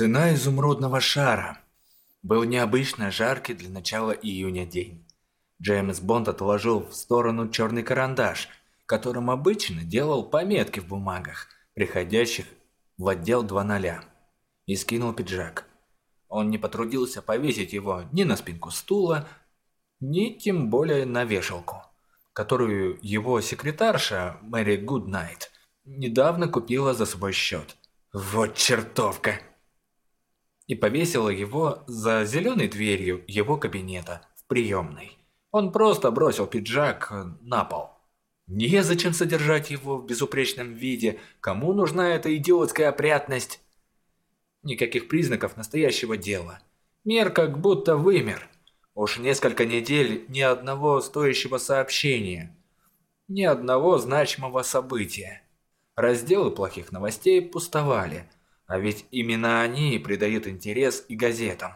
Цена изумрудного шара. Был необычно жаркий для начала июня день. Джеймс Бонд отложил в сторону черный карандаш, которым обычно делал пометки в бумагах, приходящих в отдел 2.0, и скинул пиджак. Он не потрудился повесить его ни на спинку стула, ни тем более на вешалку, которую его секретарша Мэри Гуднайт недавно купила за свой счет. Вот чертовка! И повесила его за зеленой дверью его кабинета в приемной. Он просто бросил пиджак на пол. Незачем содержать его в безупречном виде, кому нужна эта идиотская опрятность? Никаких признаков настоящего дела. Мир как будто вымер. Уж несколько недель ни одного стоящего сообщения, ни одного значимого события. Разделы плохих новостей пустовали – а ведь именно они придают интерес и газетам.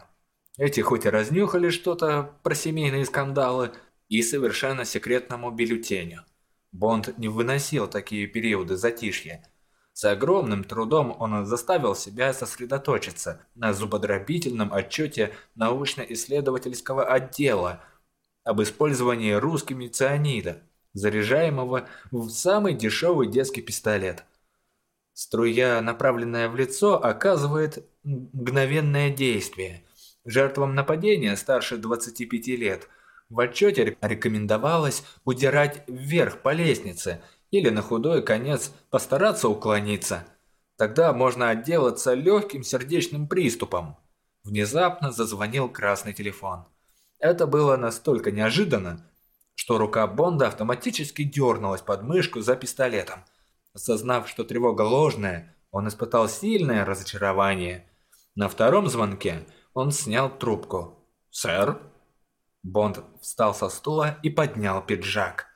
Эти хоть и разнюхали что-то про семейные скандалы и совершенно секретному бюллетеню. Бонд не выносил такие периоды затишья. С огромным трудом он заставил себя сосредоточиться на зубодробительном отчете научно-исследовательского отдела об использовании русскими цианида, заряжаемого в самый дешевый детский пистолет – Струя, направленная в лицо, оказывает мгновенное действие. Жертвам нападения старше 25 лет в отчете рекомендовалось удирать вверх по лестнице или на худой конец постараться уклониться. Тогда можно отделаться легким сердечным приступом. Внезапно зазвонил красный телефон. Это было настолько неожиданно, что рука Бонда автоматически дернулась под мышку за пистолетом – Осознав, что тревога ложная, он испытал сильное разочарование. На втором звонке он снял трубку. «Сэр?» Бонд встал со стула и поднял пиджак.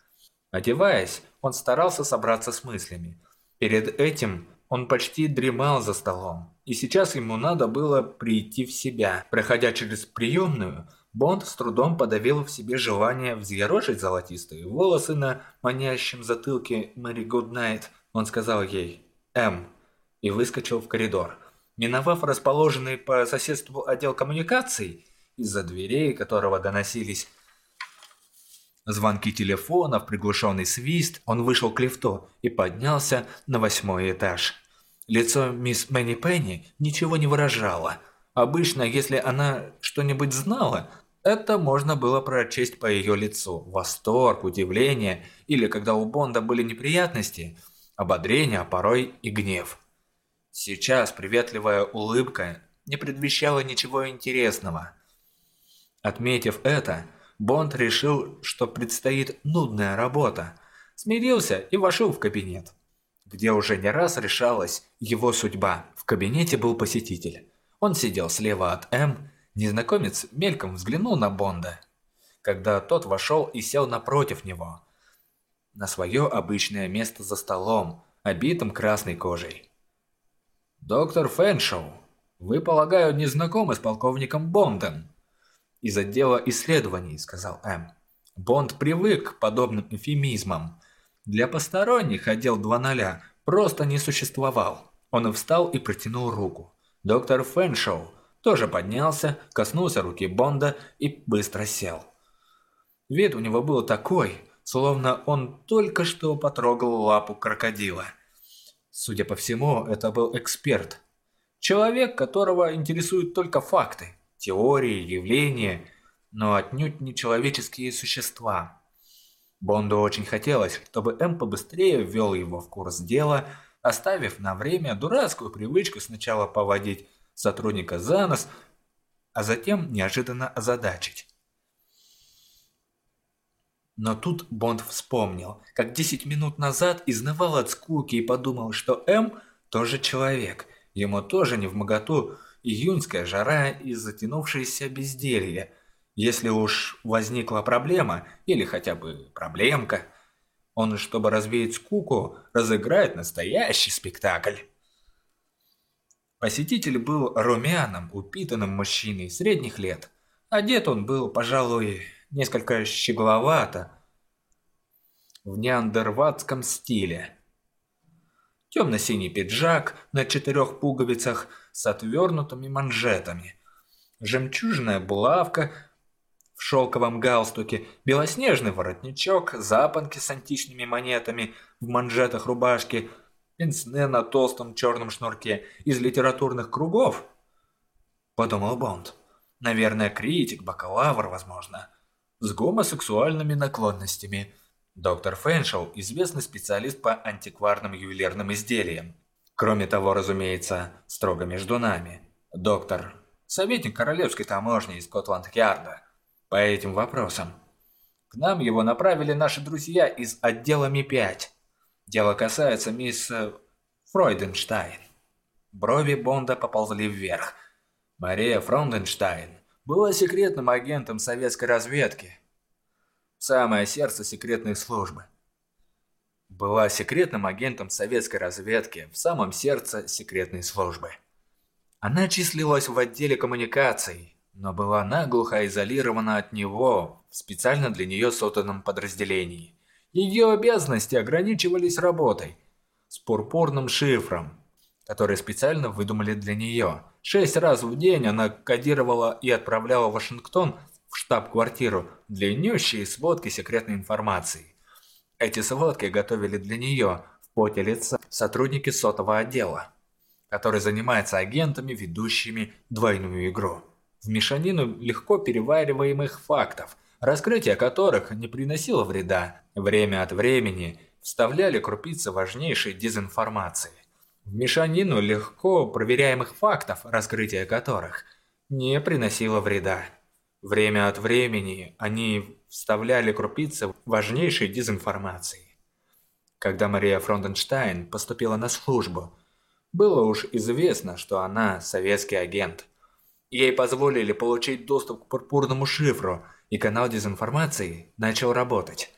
Одеваясь, он старался собраться с мыслями. Перед этим он почти дремал за столом, и сейчас ему надо было прийти в себя. Проходя через приемную, Бонд с трудом подавил в себе желание взъерошить золотистые волосы на манящем затылке Мэри Гуднайт он сказал ей «М» и выскочил в коридор. Миновав расположенный по соседству отдел коммуникаций, из-за дверей которого доносились звонки телефонов, приглушенный свист, он вышел к лифту и поднялся на восьмой этаж. Лицо мисс Мэнни Пенни ничего не выражало. Обычно, если она что-нибудь знала, это можно было прочесть по ее лицу. Восторг, удивление или когда у Бонда были неприятности – ободрение, а порой и гнев. Сейчас приветливая улыбка не предвещала ничего интересного. Отметив это, Бонд решил, что предстоит нудная работа, смирился и вошел в кабинет, где уже не раз решалась его судьба. В кабинете был посетитель. Он сидел слева от М, незнакомец мельком взглянул на Бонда, когда тот вошел и сел напротив него – на свое обычное место за столом, обитым красной кожей. «Доктор Фэншоу, вы, полагаю, не знакомы с полковником Бондом?» «Из отдела исследований», — сказал М. Бонд привык к подобным эфемизмам. Для посторонних отдел 2.0 просто не существовал. Он встал и протянул руку. Доктор Фэншоу тоже поднялся, коснулся руки Бонда и быстро сел. Вид у него был такой, словно он только что потрогал лапу крокодила. Судя по всему, это был эксперт. Человек, которого интересуют только факты, теории, явления, но отнюдь не человеческие существа. Бонду очень хотелось, чтобы М побыстрее ввел его в курс дела, оставив на время дурацкую привычку сначала поводить сотрудника за нос, а затем неожиданно озадачить. Но тут Бонд вспомнил, как 10 минут назад изнывал от скуки и подумал, что М тоже человек. Ему тоже не в моготу июньская жара и затянувшееся безделье. Если уж возникла проблема, или хотя бы проблемка, он, чтобы развеять скуку, разыграет настоящий спектакль. Посетитель был румяным, упитанным мужчиной средних лет. Одет он был, пожалуй, несколько щегловато, в неандерватском стиле. темно-синий пиджак на четырех пуговицах с отвернутыми манжетами, жемчужная булавка в шелковом галстуке, белоснежный воротничок, запонки с античными монетами в манжетах рубашки, пенсне на толстом черном шнурке из литературных кругов. Подумал Бонд. Наверное, критик, бакалавр, возможно, с гомосексуальными наклонностями. Доктор Фэншоу – известный специалист по антикварным ювелирным изделиям. Кроме того, разумеется, строго между нами. Доктор – советник королевской таможни из Скотланд-Ярда по этим вопросам. К нам его направили наши друзья из отдела Ми-5. Дело касается мисс э, Фройденштайн. Брови Бонда поползли вверх. Мария Фройденштайн была секретным агентом советской разведки самое сердце секретной службы. Была секретным агентом советской разведки в самом сердце секретной службы. Она числилась в отделе коммуникаций, но была наглухо изолирована от него в специально для нее созданном подразделении. Ее обязанности ограничивались работой с пурпурным шифром, который специально выдумали для нее. Шесть раз в день она кодировала и отправляла в Вашингтон в штаб-квартиру длиннющие сводки секретной информации. Эти сводки готовили для нее в поте лица сотрудники сотового отдела, который занимается агентами, ведущими двойную игру. В мешанину легко перевариваемых фактов, раскрытие которых не приносило вреда, время от времени вставляли крупицы важнейшей дезинформации. В мешанину легко проверяемых фактов, раскрытие которых не приносило вреда. Время от времени они вставляли крупицы важнейшей дезинформации. Когда Мария Фронденштайн поступила на службу, было уж известно, что она советский агент. Ей позволили получить доступ к пурпурному шифру, и канал дезинформации начал работать.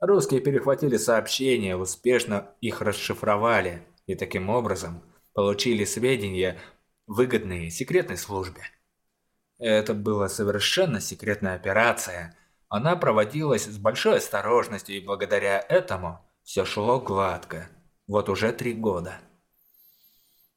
Русские перехватили сообщения, успешно их расшифровали и таким образом получили сведения, выгодные секретной службе. Это была совершенно секретная операция. Она проводилась с большой осторожностью, и благодаря этому все шло гладко. Вот уже три года.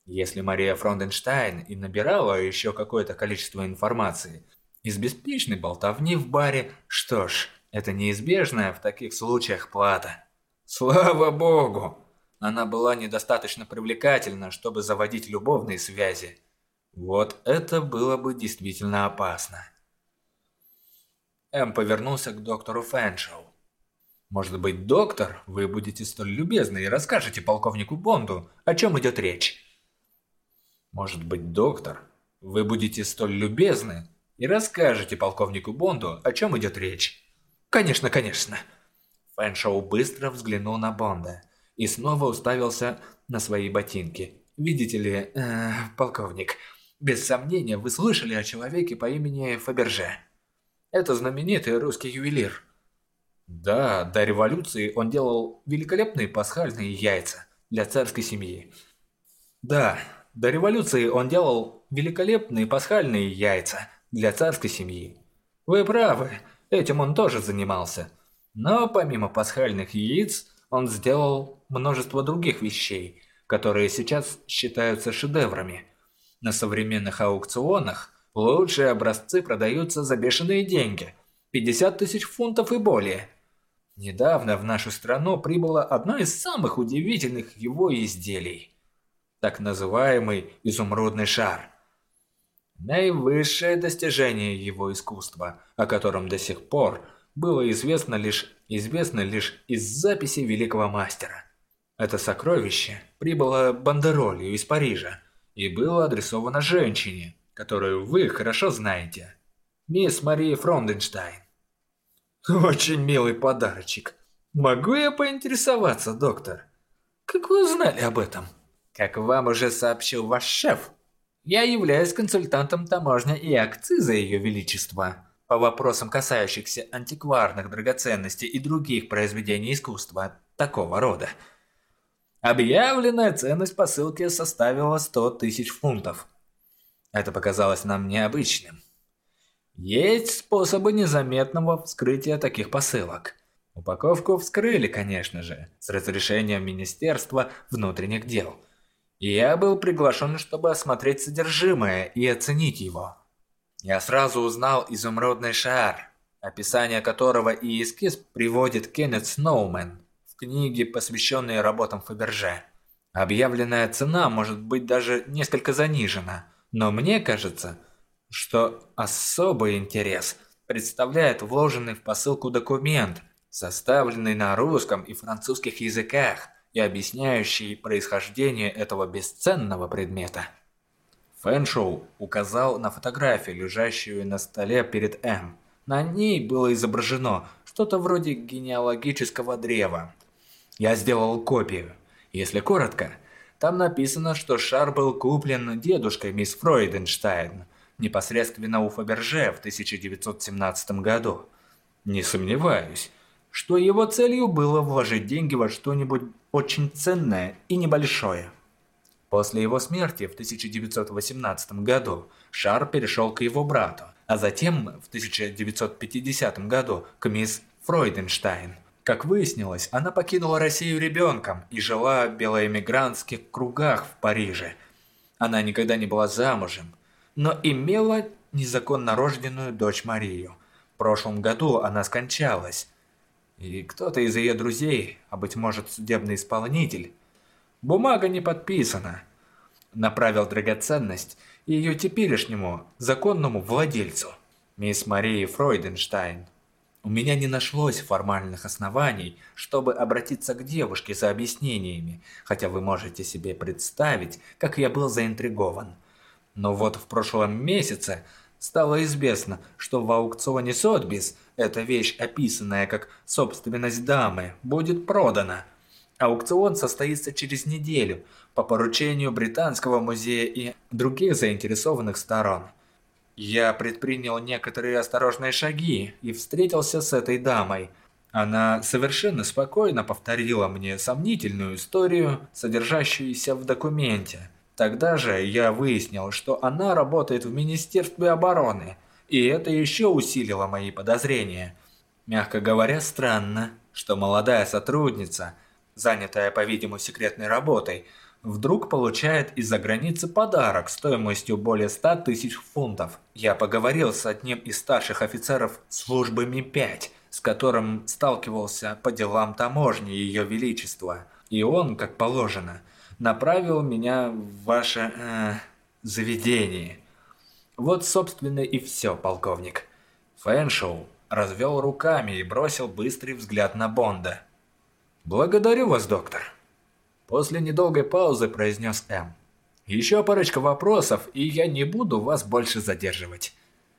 Если Мария Фронденштайн и набирала еще какое-то количество информации из беспечной болтовни в баре, что ж, это неизбежная в таких случаях плата. Слава богу! Она была недостаточно привлекательна, чтобы заводить любовные связи. Вот это было бы действительно опасно. М повернулся к доктору Фэншоу. «Может быть, доктор, вы будете столь любезны и расскажете полковнику Бонду, о чем идет речь?» «Может быть, доктор, вы будете столь любезны и расскажете полковнику Бонду, о чем идет речь?» «Конечно, конечно!» Фэншоу быстро взглянул на Бонда и снова уставился на свои ботинки. «Видите ли, э, полковник, без сомнения, вы слышали о человеке по имени Фаберже. Это знаменитый русский ювелир. Да, до революции он делал великолепные пасхальные яйца для царской семьи. Да, до революции он делал великолепные пасхальные яйца для царской семьи. Вы правы, этим он тоже занимался. Но помимо пасхальных яиц, он сделал множество других вещей, которые сейчас считаются шедеврами – на современных аукционах лучшие образцы продаются за бешеные деньги – 50 тысяч фунтов и более. Недавно в нашу страну прибыло одно из самых удивительных его изделий – так называемый изумрудный шар. Наивысшее достижение его искусства, о котором до сих пор было известно лишь, известно лишь из записи великого мастера. Это сокровище прибыло бандеролью из Парижа – и было адресовано женщине, которую вы хорошо знаете, мисс Мария Фронденштайн. Очень милый подарочек. Могу я поинтересоваться, доктор? Как вы узнали об этом? Как вам уже сообщил ваш шеф, я являюсь консультантом таможни и акциза Ее Величества по вопросам, касающихся антикварных драгоценностей и других произведений искусства такого рода. Объявленная ценность посылки составила 100 тысяч фунтов. Это показалось нам необычным. Есть способы незаметного вскрытия таких посылок. Упаковку вскрыли, конечно же, с разрешения Министерства внутренних дел. И я был приглашен, чтобы осмотреть содержимое и оценить его. Я сразу узнал изумрудный шар, описание которого и эскиз приводит Кеннет Сноумен в книге, посвященной работам Фаберже. Объявленная цена может быть даже несколько занижена, но мне кажется, что особый интерес представляет вложенный в посылку документ, составленный на русском и французских языках и объясняющий происхождение этого бесценного предмета. Фэншоу указал на фотографию, лежащую на столе перед М. На ней было изображено что-то вроде генеалогического древа. Я сделал копию. Если коротко, там написано, что шар был куплен дедушкой мисс Фройденштайн непосредственно у Фаберже в 1917 году. Не сомневаюсь, что его целью было вложить деньги во что-нибудь очень ценное и небольшое. После его смерти в 1918 году шар перешел к его брату, а затем в 1950 году к мисс Фройденштайн. Как выяснилось, она покинула Россию ребенком и жила в белоэмигрантских кругах в Париже. Она никогда не была замужем, но имела незаконно рожденную дочь Марию. В прошлом году она скончалась, и кто-то из ее друзей, а быть может судебный исполнитель, бумага не подписана, направил драгоценность ее теперешнему законному владельцу, мисс Марии Фройденштайн. У меня не нашлось формальных оснований, чтобы обратиться к девушке за объяснениями, хотя вы можете себе представить, как я был заинтригован. Но вот в прошлом месяце стало известно, что в аукционе Сотбис эта вещь, описанная как собственность дамы, будет продана. Аукцион состоится через неделю по поручению Британского музея и других заинтересованных сторон. Я предпринял некоторые осторожные шаги и встретился с этой дамой. Она совершенно спокойно повторила мне сомнительную историю, содержащуюся в документе. Тогда же я выяснил, что она работает в Министерстве обороны, и это еще усилило мои подозрения. Мягко говоря, странно, что молодая сотрудница, занятая, по-видимому, секретной работой, вдруг получает из-за границы подарок стоимостью более 100 тысяч фунтов. Я поговорил с одним из старших офицеров службы Ми-5, с которым сталкивался по делам таможни Ее Величества. И он, как положено, направил меня в ваше э, заведение. Вот, собственно, и все, полковник. Фэншоу развел руками и бросил быстрый взгляд на Бонда. «Благодарю вас, доктор». После недолгой паузы произнес М. «Еще парочка вопросов, и я не буду вас больше задерживать.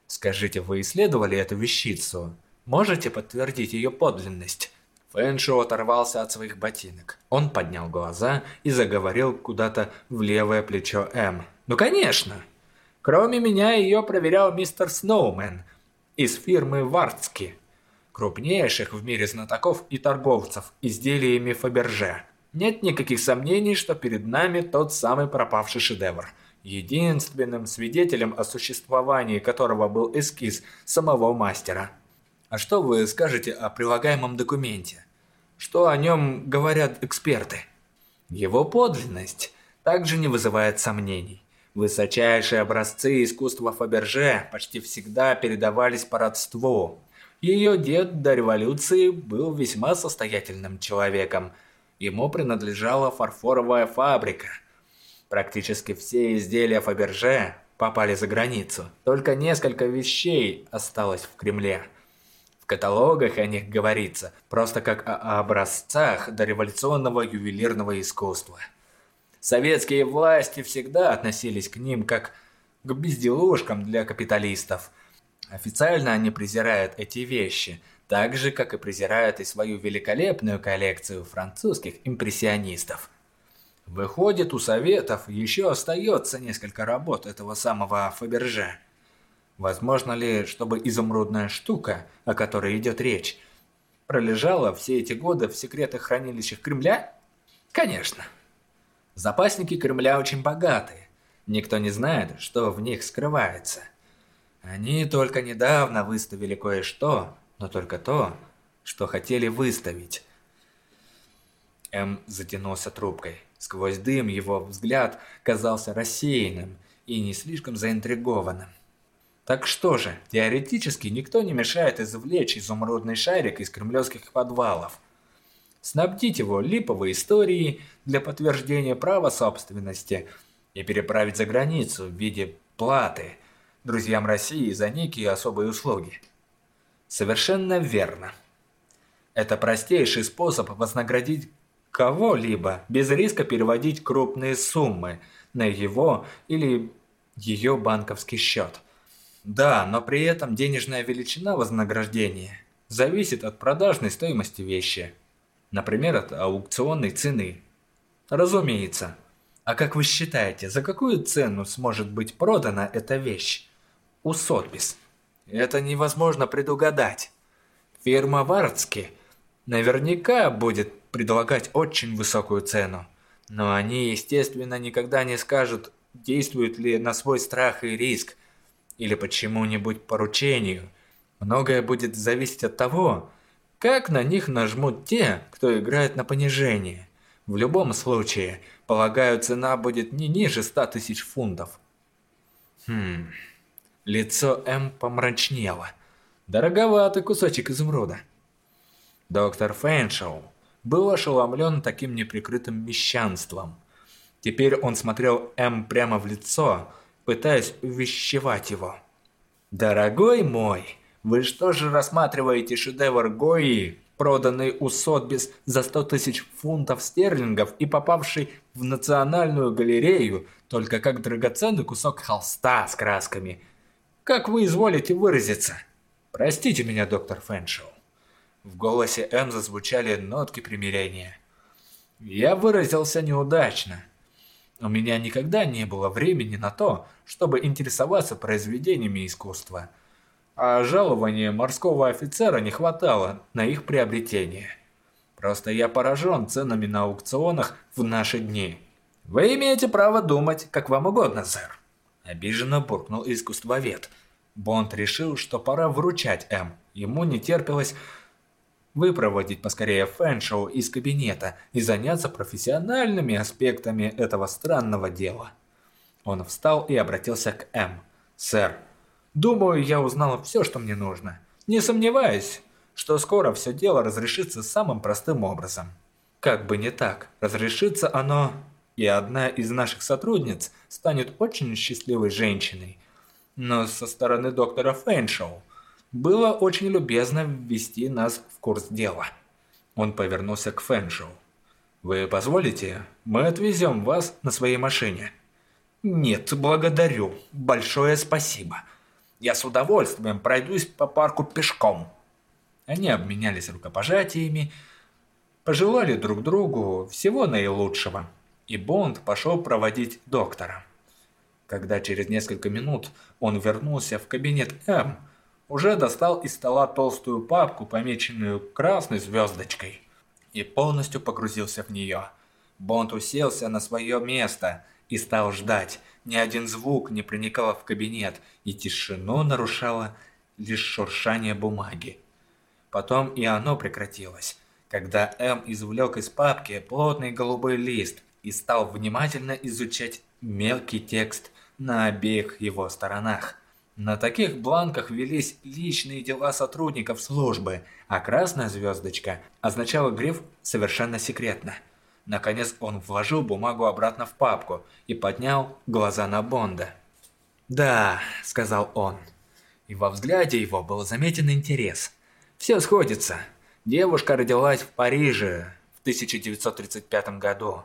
Скажите, вы исследовали эту вещицу? Можете подтвердить ее подлинность?» Фэншоу оторвался от своих ботинок. Он поднял глаза и заговорил куда-то в левое плечо М. «Ну конечно! Кроме меня ее проверял мистер Сноумен из фирмы Вартски, крупнейших в мире знатоков и торговцев изделиями Фаберже. Нет никаких сомнений, что перед нами тот самый пропавший шедевр, единственным свидетелем о существовании которого был эскиз самого мастера. А что вы скажете о прилагаемом документе? Что о нем говорят эксперты? Его подлинность также не вызывает сомнений. Высочайшие образцы искусства Фаберже почти всегда передавались по родству. Ее дед до революции был весьма состоятельным человеком – Ему принадлежала фарфоровая фабрика. Практически все изделия Фаберже попали за границу. Только несколько вещей осталось в Кремле. В каталогах о них говорится, просто как о образцах дореволюционного ювелирного искусства. Советские власти всегда относились к ним как к безделушкам для капиталистов. Официально они презирают эти вещи, так же, как и презирают и свою великолепную коллекцию французских импрессионистов. Выходит, у Советов еще остается несколько работ этого самого Фаберже. Возможно ли, чтобы изумрудная штука, о которой идет речь, пролежала все эти годы в секретных хранилищах Кремля? Конечно. Запасники Кремля очень богатые. Никто не знает, что в них скрывается. Они только недавно выставили кое-что, но только то, что хотели выставить. М затянулся трубкой. Сквозь дым его взгляд казался рассеянным и не слишком заинтригованным. Так что же, теоретически никто не мешает извлечь изумрудный шарик из кремлевских подвалов. Снабдить его липовой историей для подтверждения права собственности и переправить за границу в виде платы друзьям России за некие особые услуги. Совершенно верно. Это простейший способ вознаградить кого-либо без риска переводить крупные суммы на его или ее банковский счет. Да, но при этом денежная величина вознаграждения зависит от продажной стоимости вещи. Например, от аукционной цены. Разумеется. А как вы считаете, за какую цену сможет быть продана эта вещь? У Сотбис. Это невозможно предугадать. Фирма Вардски наверняка будет предлагать очень высокую цену. Но они, естественно, никогда не скажут, действуют ли на свой страх и риск, или почему-нибудь поручению. Многое будет зависеть от того, как на них нажмут те, кто играет на понижение. В любом случае, полагаю, цена будет не ниже 100 тысяч фунтов. Хм... Лицо М помрачнело. Дороговатый кусочек изумруда. Доктор Фэншоу был ошеломлен таким неприкрытым мещанством. Теперь он смотрел М прямо в лицо, пытаясь увещевать его. «Дорогой мой, вы что же рассматриваете шедевр Гои, проданный у Сотбис за 100 тысяч фунтов стерлингов и попавший в Национальную галерею только как драгоценный кусок холста с красками? Как вы изволите выразиться? Простите меня, доктор Фэншоу». В голосе М зазвучали нотки примирения. «Я выразился неудачно. У меня никогда не было времени на то, чтобы интересоваться произведениями искусства, а жалования морского офицера не хватало на их приобретение. Просто я поражен ценами на аукционах в наши дни. Вы имеете право думать, как вам угодно, сэр. Обиженно буркнул искусствовед. Бонд решил, что пора вручать М. Ему не терпелось выпроводить поскорее Фэншоу из кабинета и заняться профессиональными аспектами этого странного дела. Он встал и обратился к М. «Сэр, думаю, я узнал все, что мне нужно. Не сомневаюсь, что скоро все дело разрешится самым простым образом. Как бы не так, разрешится оно, и одна из наших сотрудниц станет очень счастливой женщиной. Но со стороны доктора Фэншоу было очень любезно ввести нас в курс дела. Он повернулся к Фэншоу. «Вы позволите? Мы отвезем вас на своей машине». «Нет, благодарю. Большое спасибо. Я с удовольствием пройдусь по парку пешком». Они обменялись рукопожатиями, пожелали друг другу всего наилучшего, и Бонд пошел проводить доктора. Когда через несколько минут он вернулся в кабинет М, уже достал из стола толстую папку, помеченную красной звездочкой, и полностью погрузился в нее. Бонд уселся на свое место и стал ждать. Ни один звук не проникал в кабинет, и тишину нарушало лишь шуршание бумаги. Потом и оно прекратилось, когда М извлек из папки плотный голубой лист и стал внимательно изучать мелкий текст на обеих его сторонах. На таких бланках велись личные дела сотрудников службы, а красная звездочка означала гриф «Совершенно секретно». Наконец он вложил бумагу обратно в папку и поднял глаза на Бонда. «Да», — сказал он. И во взгляде его был заметен интерес. «Все сходится. Девушка родилась в Париже в 1935 году.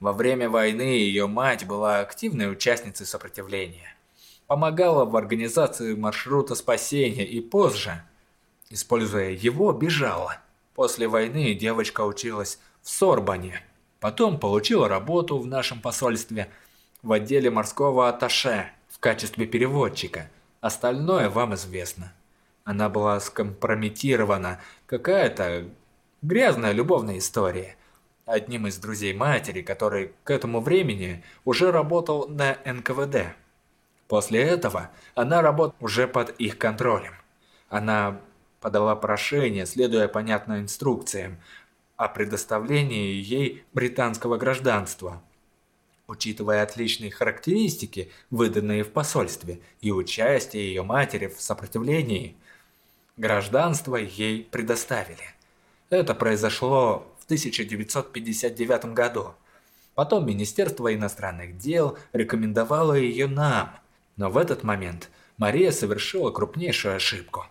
Во время войны ее мать была активной участницей сопротивления помогала в организации маршрута спасения и позже, используя его, бежала. После войны девочка училась в Сорбоне. Потом получила работу в нашем посольстве в отделе морского атташе в качестве переводчика. Остальное вам известно. Она была скомпрометирована. Какая-то грязная любовная история. Одним из друзей матери, который к этому времени уже работал на НКВД. После этого она работала уже под их контролем. Она подала прошение, следуя понятным инструкциям, о предоставлении ей британского гражданства. Учитывая отличные характеристики, выданные в посольстве, и участие ее матери в сопротивлении, гражданство ей предоставили. Это произошло 1959 году. Потом Министерство иностранных дел рекомендовало ее нам, но в этот момент Мария совершила крупнейшую ошибку.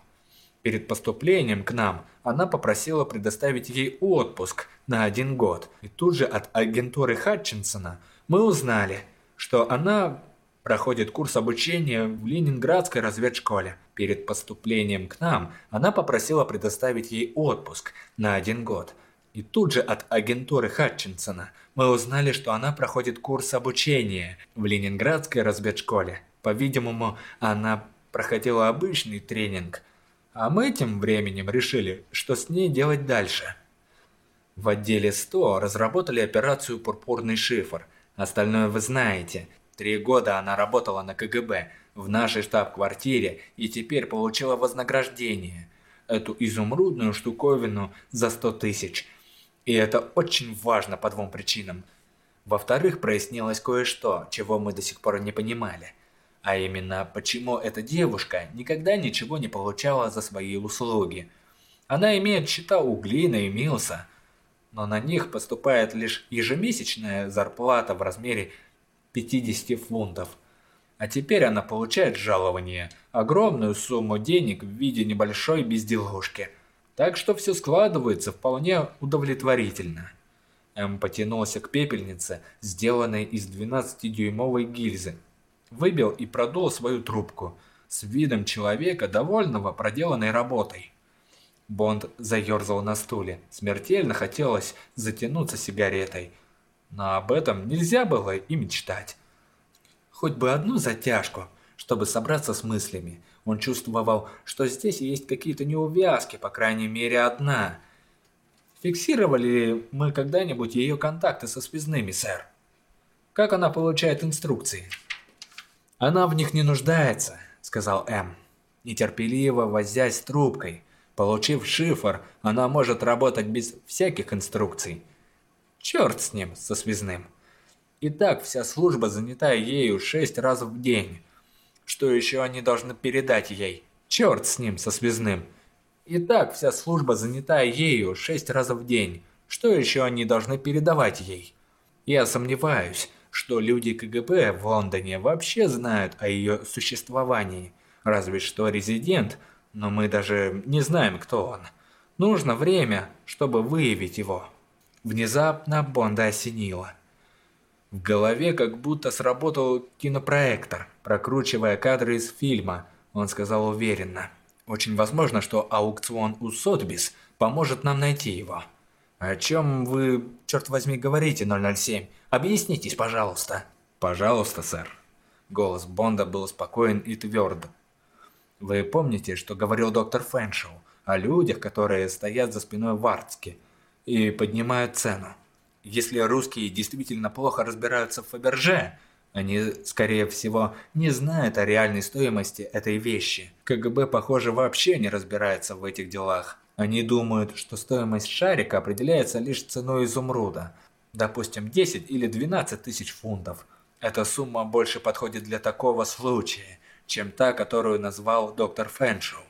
Перед поступлением к нам она попросила предоставить ей отпуск на один год. И тут же от агентуры Хатчинсона мы узнали, что она проходит курс обучения в Ленинградской разведшколе. Перед поступлением к нам она попросила предоставить ей отпуск на один год. И тут же от агентуры Хатчинсона мы узнали, что она проходит курс обучения в Ленинградской разведшколе. По-видимому, она проходила обычный тренинг – а мы тем временем решили, что с ней делать дальше. В отделе 100 разработали операцию «Пурпурный шифр». Остальное вы знаете. Три года она работала на КГБ в нашей штаб-квартире и теперь получила вознаграждение. Эту изумрудную штуковину за 100 тысяч. И это очень важно по двум причинам. Во-вторых, прояснилось кое-что, чего мы до сих пор не понимали – а именно, почему эта девушка никогда ничего не получала за свои услуги. Она имеет счета у Глина и Милса, но на них поступает лишь ежемесячная зарплата в размере 50 фунтов. А теперь она получает жалование, огромную сумму денег в виде небольшой безделушки. Так что все складывается вполне удовлетворительно. М потянулся к пепельнице, сделанной из 12-дюймовой гильзы, выбил и продул свою трубку с видом человека, довольного проделанной работой. Бонд заерзал на стуле. Смертельно хотелось затянуться сигаретой. Но об этом нельзя было и мечтать. Хоть бы одну затяжку, чтобы собраться с мыслями. Он чувствовал, что здесь есть какие-то неувязки, по крайней мере одна. Фиксировали ли мы когда-нибудь ее контакты со связными, сэр? Как она получает инструкции? «Она в них не нуждается», – сказал М. Нетерпеливо возясь трубкой. Получив шифр, она может работать без всяких инструкций. Черт с ним, со связным. И так вся служба занята ею шесть раз в день. Что еще они должны передать ей? Черт с ним, со связным. И так вся служба занята ею шесть раз в день. Что еще они должны передавать ей? Я сомневаюсь, что люди КГБ в Лондоне вообще знают о ее существовании. Разве что резидент, но мы даже не знаем, кто он. Нужно время, чтобы выявить его. Внезапно Бонда осенило. В голове как будто сработал кинопроектор, прокручивая кадры из фильма. Он сказал уверенно. Очень возможно, что аукцион у Сотбис поможет нам найти его. «О чем вы, черт возьми, говорите, 007? Объяснитесь, пожалуйста». «Пожалуйста, сэр». Голос Бонда был спокоен и тверд. «Вы помните, что говорил доктор Фэншоу о людях, которые стоят за спиной Вартски и поднимают цену? Если русские действительно плохо разбираются в Фаберже, они, скорее всего, не знают о реальной стоимости этой вещи. КГБ, похоже, вообще не разбирается в этих делах. Они думают, что стоимость шарика определяется лишь ценой изумруда, допустим 10 или 12 тысяч фунтов. Эта сумма больше подходит для такого случая, чем та, которую назвал доктор Фэншоу.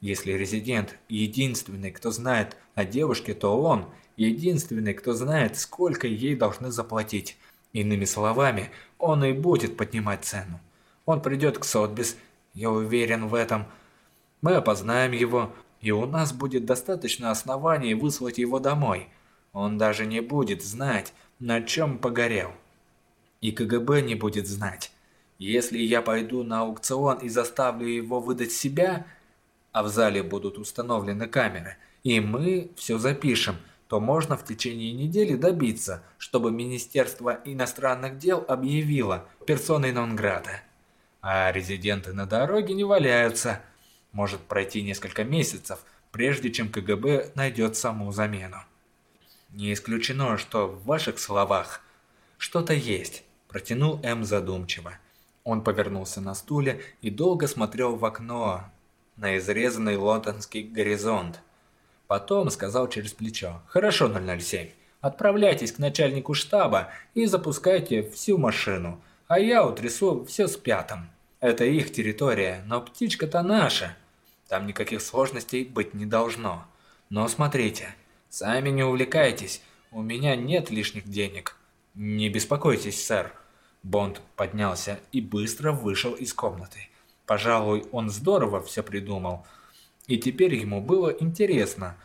Если резидент единственный, кто знает о девушке, то он единственный, кто знает, сколько ей должны заплатить. Иными словами, он и будет поднимать цену. Он придет к Сотбис, я уверен в этом. Мы опознаем его, и у нас будет достаточно оснований выслать его домой. Он даже не будет знать, на чем погорел. И КГБ не будет знать. Если я пойду на аукцион и заставлю его выдать себя, а в зале будут установлены камеры, и мы все запишем, то можно в течение недели добиться, чтобы Министерство иностранных дел объявило персоной нон-грата. А резиденты на дороге не валяются – может пройти несколько месяцев, прежде чем КГБ найдет саму замену. Не исключено, что в ваших словах что-то есть, протянул М задумчиво. Он повернулся на стуле и долго смотрел в окно, на изрезанный лондонский горизонт. Потом сказал через плечо «Хорошо, 007, отправляйтесь к начальнику штаба и запускайте всю машину, а я утрясу все с пятым. Это их территория, но птичка-то наша. Там никаких сложностей быть не должно. Но смотрите, сами не увлекайтесь, у меня нет лишних денег. Не беспокойтесь, сэр». Бонд поднялся и быстро вышел из комнаты. Пожалуй, он здорово все придумал. И теперь ему было интересно,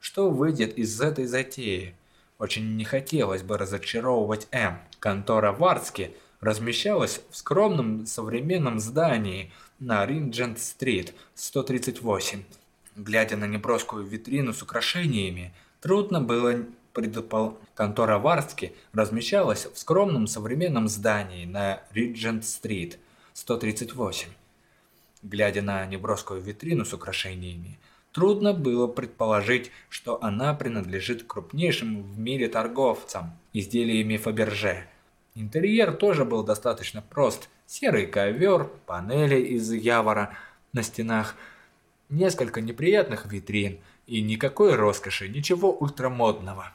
что выйдет из этой затеи. Очень не хотелось бы разочаровывать М. Контора Варцки размещалась в скромном современном здании на Ринджент-стрит, 138. Глядя на неброскую витрину с украшениями, трудно было предупол... Контора Варцки размещалась в скромном современном здании на Риджент-стрит, 138. Глядя на неброскую витрину с украшениями, трудно было предположить, что она принадлежит крупнейшим в мире торговцам изделиями Фаберже. Интерьер тоже был достаточно прост. Серый ковер, панели из явора на стенах, несколько неприятных витрин и никакой роскоши, ничего ультрамодного.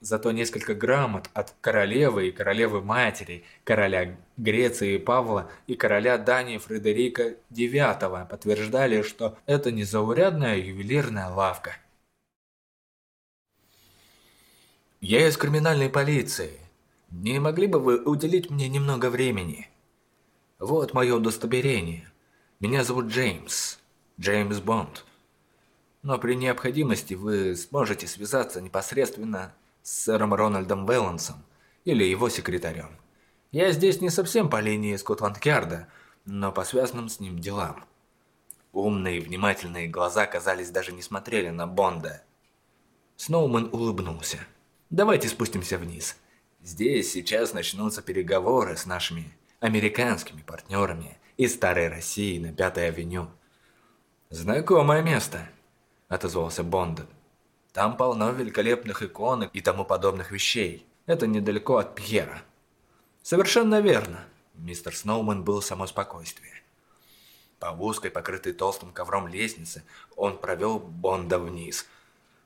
Зато несколько грамот от королевы и королевы-матери, короля Греции Павла и короля Дании Фредерика IX подтверждали, что это незаурядная ювелирная лавка. «Я из криминальной полиции. Не могли бы вы уделить мне немного времени? Вот мое удостоверение. Меня зовут Джеймс. Джеймс Бонд. Но при необходимости вы сможете связаться непосредственно с сэром Рональдом Вэлансом или его секретарем. Я здесь не совсем по линии Скотланд-Ярда, но по связанным с ним делам. Умные, внимательные глаза, казались, даже не смотрели на Бонда. Сноуман улыбнулся. «Давайте спустимся вниз. Здесь сейчас начнутся переговоры с нашими американскими партнерами из Старой России на Пятой авеню». «Знакомое место», — отозвался Бонд. Там полно великолепных икон и тому подобных вещей. Это недалеко от Пьера. Совершенно верно. Мистер Сноуман был само спокойствие. По узкой, покрытой толстым ковром лестнице, он провел Бонда вниз.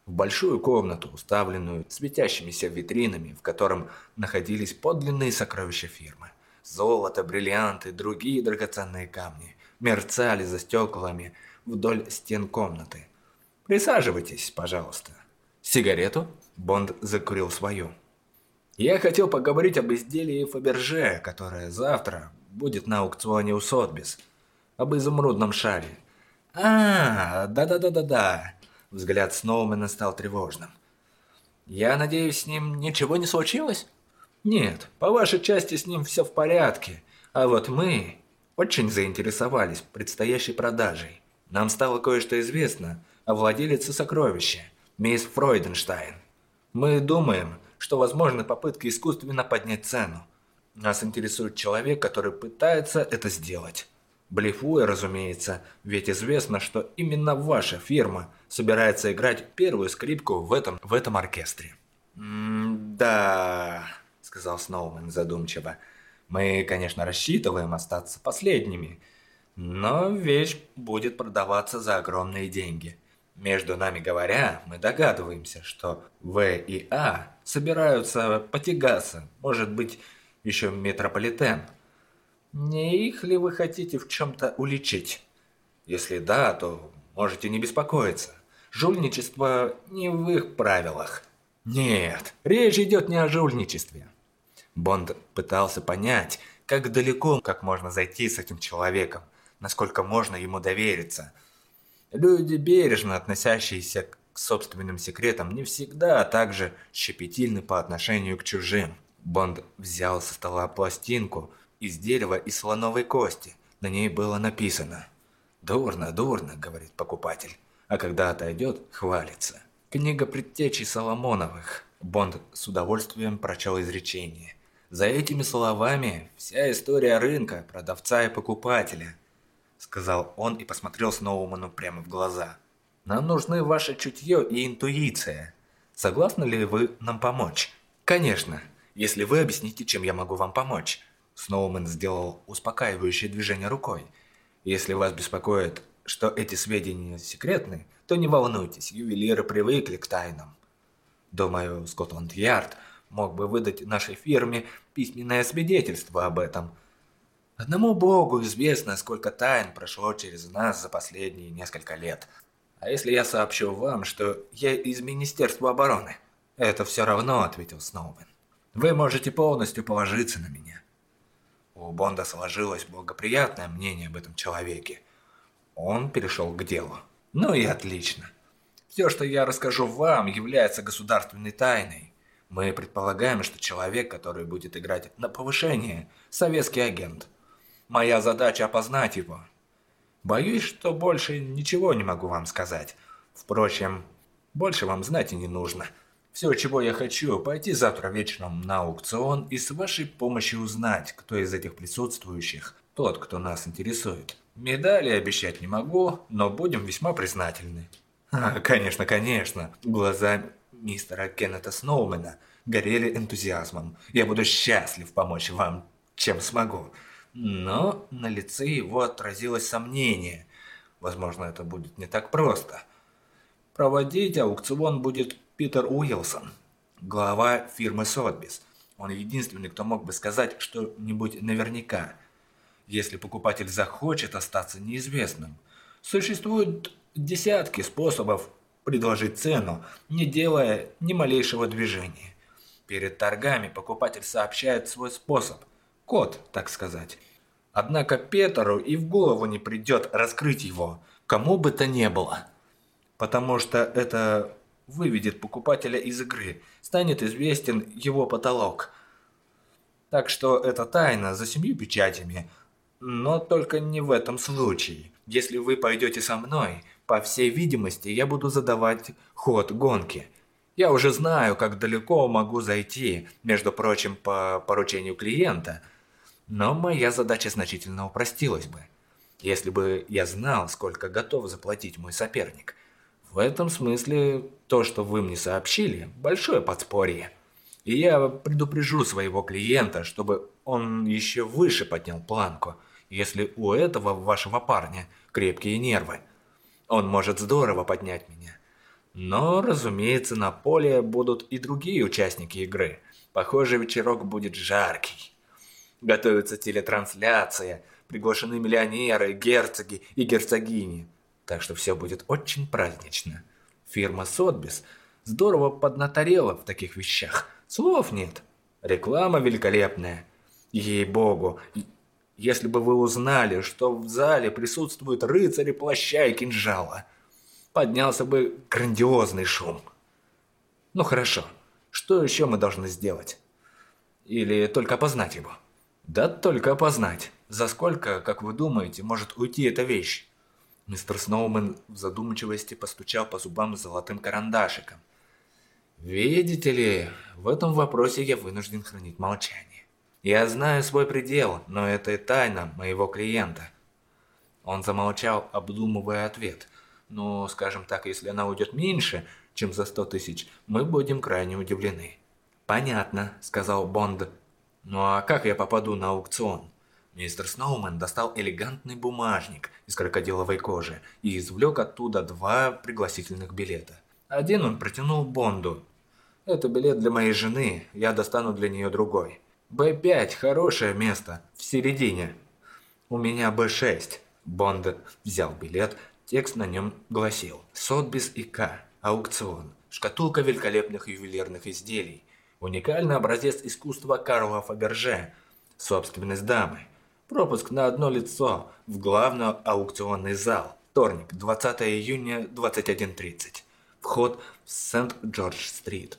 В большую комнату, уставленную светящимися витринами, в котором находились подлинные сокровища фирмы. Золото, бриллианты, другие драгоценные камни мерцали за стеклами вдоль стен комнаты. Присаживайтесь, пожалуйста. Сигарету? Бонд закурил свою. Я хотел поговорить об изделии Фаберже, которое завтра будет на аукционе у Сотбис. Об изумрудном шаре. А, да-да-да-да-да. Взгляд Сноумена стал тревожным. Я надеюсь, с ним ничего не случилось? Нет, по вашей части с ним все в порядке. А вот мы очень заинтересовались предстоящей продажей. Нам стало кое-что известно о владелице сокровища – мисс Фройденштайн. Мы думаем, что возможны попытки искусственно поднять цену. Нас интересует человек, который пытается это сделать. Блефуя, разумеется, ведь известно, что именно ваша фирма собирается играть первую скрипку в этом, в этом оркестре. «Да», — сказал Сноумен задумчиво, — «мы, конечно, рассчитываем остаться последними, но вещь будет продаваться за огромные деньги. Между нами говоря, мы догадываемся, что В и А собираются потягаться, может быть, еще метрополитен. Не их ли вы хотите в чем-то уличить? Если да, то можете не беспокоиться. Жульничество не в их правилах. Нет, речь идет не о жульничестве. Бонд пытался понять, как далеко как можно зайти с этим человеком, насколько можно ему довериться – Люди, бережно относящиеся к собственным секретам, не всегда так же щепетильны по отношению к чужим. Бонд взял со стола пластинку из дерева и слоновой кости. На ней было написано «Дурно, дурно», — говорит покупатель, а когда отойдет, хвалится. Книга предтечей Соломоновых. Бонд с удовольствием прочел изречение. За этими словами вся история рынка, продавца и покупателя сказал он и посмотрел Сноуману прямо в глаза. «Нам нужны ваше чутье и интуиция. Согласны ли вы нам помочь?» «Конечно, если вы объясните, чем я могу вам помочь». Сноумен сделал успокаивающее движение рукой. «Если вас беспокоит что эти сведения секретны, то не волнуйтесь, ювелиры привыкли к тайнам. Думаю, Скотланд-Ярд мог бы выдать нашей фирме письменное свидетельство об этом. Одному богу известно, сколько тайн прошло через нас за последние несколько лет. А если я сообщу вам, что я из Министерства обороны? Это все равно, ответил Сноумен. Вы можете полностью положиться на меня. У Бонда сложилось благоприятное мнение об этом человеке. Он перешел к делу. Ну и отлично. Все, что я расскажу вам, является государственной тайной. Мы предполагаем, что человек, который будет играть на повышение, советский агент. Моя задача опознать его. Боюсь, что больше ничего не могу вам сказать. Впрочем, больше вам знать и не нужно. Все, чего я хочу, пойти завтра вечером на аукцион и с вашей помощью узнать, кто из этих присутствующих тот, кто нас интересует. Медали обещать не могу, но будем весьма признательны. А, конечно, конечно. Глаза мистера Кеннета Сноумена горели энтузиазмом. Я буду счастлив помочь вам, чем смогу. Но на лице его отразилось сомнение. Возможно, это будет не так просто. Проводить аукцион будет Питер Уилсон, глава фирмы Сотбис. Он единственный, кто мог бы сказать что-нибудь наверняка, если покупатель захочет остаться неизвестным. Существуют десятки способов предложить цену, не делая ни малейшего движения. Перед торгами покупатель сообщает свой способ, код, так сказать. Однако Петеру и в голову не придет раскрыть его, кому бы то ни было. Потому что это выведет покупателя из игры, станет известен его потолок. Так что это тайна за семью печатями, но только не в этом случае. Если вы пойдете со мной, по всей видимости, я буду задавать ход гонки. Я уже знаю, как далеко могу зайти, между прочим, по поручению клиента. Но моя задача значительно упростилась бы. Если бы я знал, сколько готов заплатить мой соперник. В этом смысле, то, что вы мне сообщили, большое подспорье. И я предупрежу своего клиента, чтобы он еще выше поднял планку, если у этого вашего парня крепкие нервы. Он может здорово поднять меня. Но, разумеется, на поле будут и другие участники игры. Похоже, вечерок будет жаркий. Готовится телетрансляция, приглашены миллионеры, герцоги и герцогини. Так что все будет очень празднично. Фирма Сотбис здорово поднаторела в таких вещах. Слов нет. Реклама великолепная. Ей-богу, если бы вы узнали, что в зале присутствуют рыцари плаща и кинжала. Поднялся бы грандиозный шум. Ну хорошо, что еще мы должны сделать? Или только опознать его? Да только опознать. За сколько, как вы думаете, может уйти эта вещь? Мистер Сноумен в задумчивости постучал по зубам золотым карандашиком. «Видите ли, в этом вопросе я вынужден хранить молчание. Я знаю свой предел, но это и тайна моего клиента. Он замолчал, обдумывая ответ. Ну, скажем так, если она уйдет меньше, чем за сто тысяч, мы будем крайне удивлены. «Понятно», — сказал Бонд. «Ну а как я попаду на аукцион?» Мистер Сноумен достал элегантный бумажник из крокодиловой кожи и извлек оттуда два пригласительных билета. Один он протянул Бонду. «Это билет для моей жены, я достану для нее другой». Б5 – хорошее место, в середине. У меня Б6. Бонд взял билет, текст на нем гласил «Сотбис и К. Аукцион. Шкатулка великолепных ювелирных изделий. Уникальный образец искусства Карла Фаберже. Собственность дамы. Пропуск на одно лицо в главный аукционный зал. Вторник, 20 июня, 21.30. Вход в Сент-Джордж-стрит.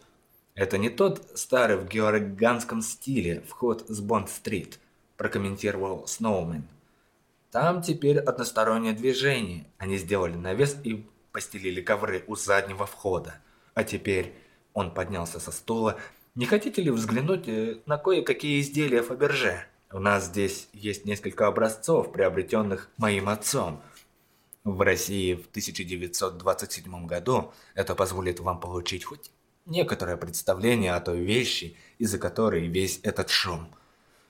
Это не тот старый в георганском стиле вход с Бонд-стрит, прокомментировал Сноумен. Там теперь одностороннее движение. Они сделали навес и постелили ковры у заднего входа. А теперь он поднялся со стула. Не хотите ли взглянуть э, на кое-какие изделия Фаберже? У нас здесь есть несколько образцов, приобретенных моим отцом. В России в 1927 году это позволит вам получить хоть некоторое представление о той вещи, из-за которой весь этот шум.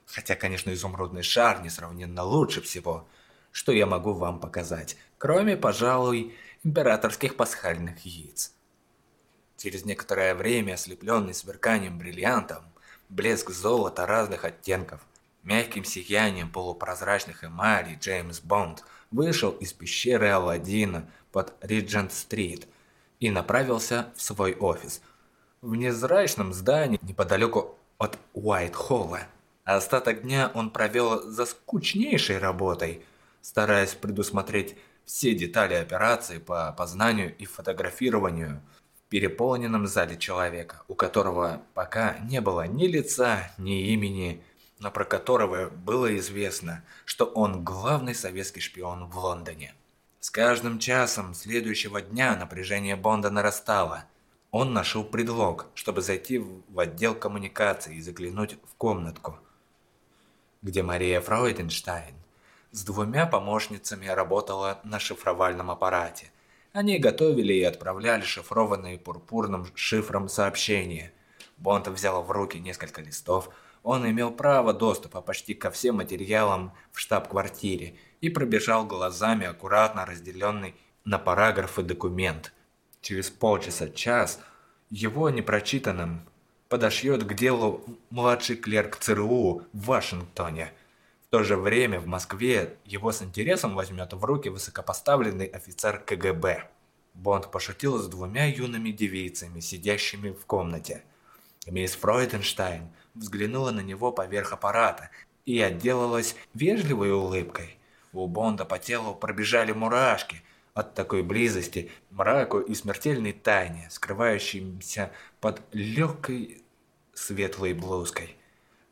Хотя, конечно, изумрудный шар несравненно лучше всего. что я могу вам показать, кроме, пожалуй, императорских пасхальных яиц. Через некоторое время, ослепленный сверканием бриллиантом, блеск золота разных оттенков, мягким сиянием полупрозрачных эмалей Джеймс Бонд вышел из пещеры Аладдина под Риджент-стрит и направился в свой офис в незрачном здании неподалеку от Уайт-Холла. Остаток дня он провел за скучнейшей работой, стараясь предусмотреть все детали операции по опознанию и фотографированию переполненном зале человека, у которого пока не было ни лица, ни имени, но про которого было известно, что он главный советский шпион в Лондоне. С каждым часом следующего дня напряжение Бонда нарастало. Он нашел предлог, чтобы зайти в отдел коммуникаций и заглянуть в комнатку, где Мария Фройденштайн с двумя помощницами работала на шифровальном аппарате. Они готовили и отправляли шифрованные пурпурным шифром сообщения. Бонд взял в руки несколько листов, он имел право доступа почти ко всем материалам в штаб-квартире и пробежал глазами аккуратно разделенный на параграфы документ. Через полчаса-час его непрочитанным подошьет к делу младший клерк ЦРУ в Вашингтоне. То же время в Москве его с интересом возьмет в руки высокопоставленный офицер КГБ. Бонд пошутил с двумя юными девицами, сидящими в комнате. Мисс Фройденштайн – взглянула на него поверх аппарата и отделалась вежливой улыбкой. У Бонда по телу пробежали мурашки от такой близости, мраку и смертельной тайне, скрывающейся под легкой светлой блузкой.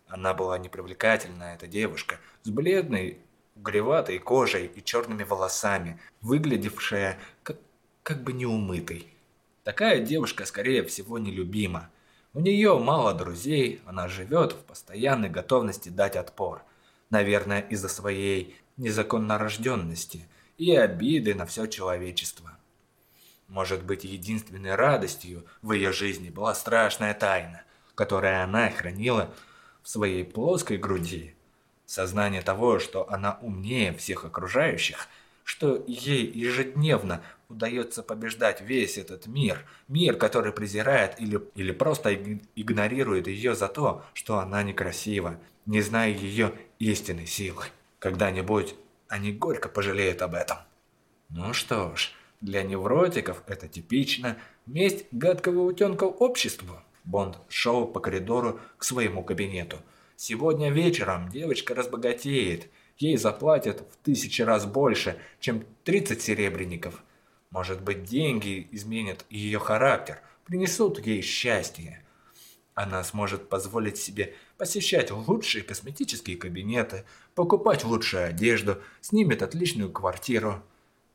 Она была непривлекательна, эта девушка, с бледной, угреватой кожей и черными волосами, выглядевшая как, как бы неумытой. Такая девушка, скорее всего, нелюбима. У нее мало друзей, она живет в постоянной готовности дать отпор. Наверное, из-за своей незаконнорожденности и обиды на все человечество. Может быть, единственной радостью в ее жизни была страшная тайна, которую она хранила своей плоской груди. Сознание того, что она умнее всех окружающих, что ей ежедневно удается побеждать весь этот мир, мир, который презирает или, или просто игнорирует ее за то, что она некрасива, не зная ее истинной силы. Когда-нибудь они горько пожалеют об этом. Ну что ж, для невротиков это типично месть гадкого утенка обществу. Бонд шел по коридору к своему кабинету. Сегодня вечером девочка разбогатеет. Ей заплатят в тысячи раз больше, чем 30 серебряников – может быть, деньги изменят ее характер, принесут ей счастье. Она сможет позволить себе посещать лучшие косметические кабинеты, покупать лучшую одежду, снимет отличную квартиру.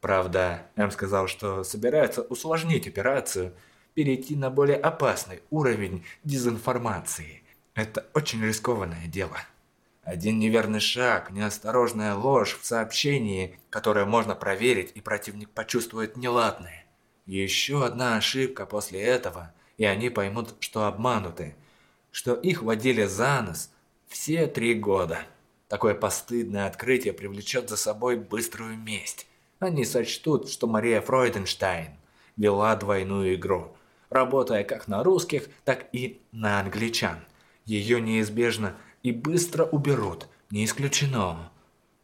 Правда, М сказал, что собирается усложнить операцию, перейти на более опасный уровень дезинформации. Это очень рискованное дело. Один неверный шаг, неосторожная ложь в сообщении, которое можно проверить, и противник почувствует неладное. Еще одна ошибка после этого, и они поймут, что обмануты, что их водили за нос все три года. Такое постыдное открытие привлечет за собой быструю месть. Они сочтут, что Мария Фройденштайн вела двойную игру, работая как на русских, так и на англичан. Ее неизбежно и быстро уберут. Не исключено,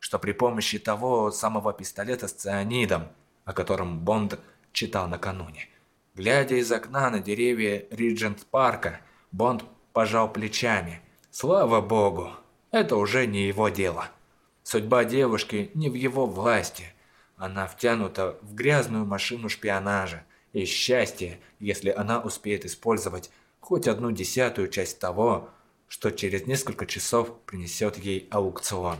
что при помощи того самого пистолета с цианидом, о котором Бонд читал накануне. Глядя из окна на деревья Риджент-парка, Бонд пожал плечами. Слава богу, это уже не его дело. Судьба девушки не в его власти. Она втянута в грязную машину шпионажа. И счастье, если она успеет использовать хоть одну десятую часть того, что через несколько часов принесет ей аукцион.